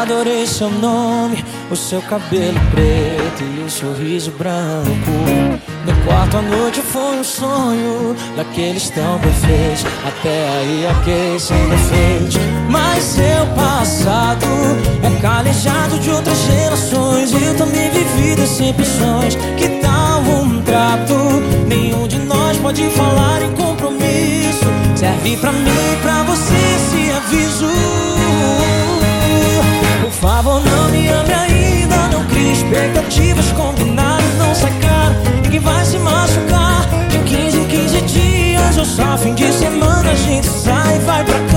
adorei seu nome, o seu cabelo preto e o sorriso branco. No quarto à noite foi um sonho daqueles tão perfeitos. Até aí, ok, sem defeitos. Mas seu passado é calejado de outras gerações. Eu também vivi decepções. Que tal um trato? Nenhum de nós pode falar em compromisso. Serve pra mim gente sai, vai pra cama,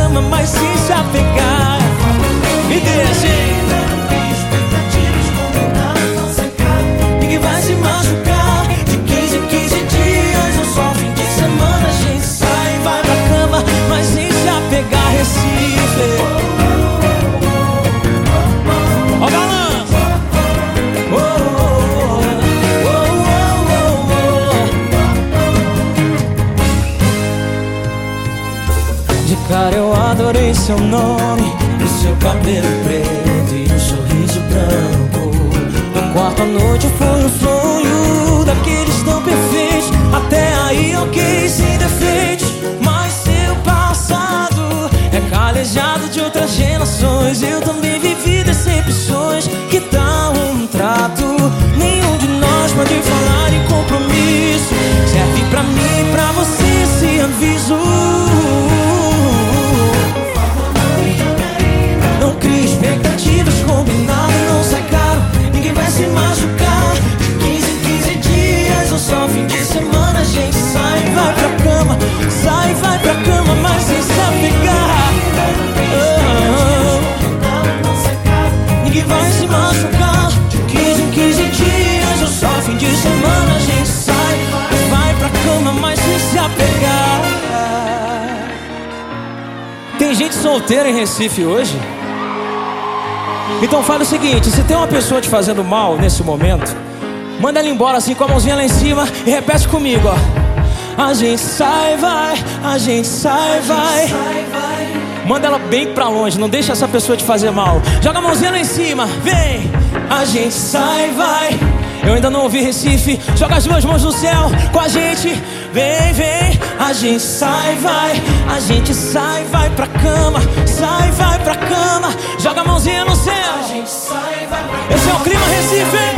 cara eu adorei seu nome, o seu cabelo preto e o sorriso branco. No quarto à noite foi um sonho daqueles tão perfeitos. Até aí, ok, sem defeitos. Mas seu passado é calejado de outras gerações. Eu também sai, vai pra cama, mas sem se apegar. Ah, ninguém vai se machucar. De 15 em 15 dias, ou só fim de semana, a gente sai, vai pra cama, mas sem se apegar. Tem gente solteira em Recife hoje? Então fala o seguinte: se tem uma pessoa te fazendo mal nesse momento, manda ela embora assim com a mãozinha lá em cima e repete comigo, ó. A gente sai, vai, a gente sai, vai. Manda ela bem pra longe, não deixa essa pessoa te fazer mal. Joga a mãozinha lá em cima, vem. A gente sai, vai. Eu ainda não ouvi Recife. Joga as duas mãos no céu com a gente. Vem, vem. A gente sai, vai. A gente sai, vai pra cama. Sai, vai pra cama. Joga a mãozinha no céu. Esse é o clima Recife.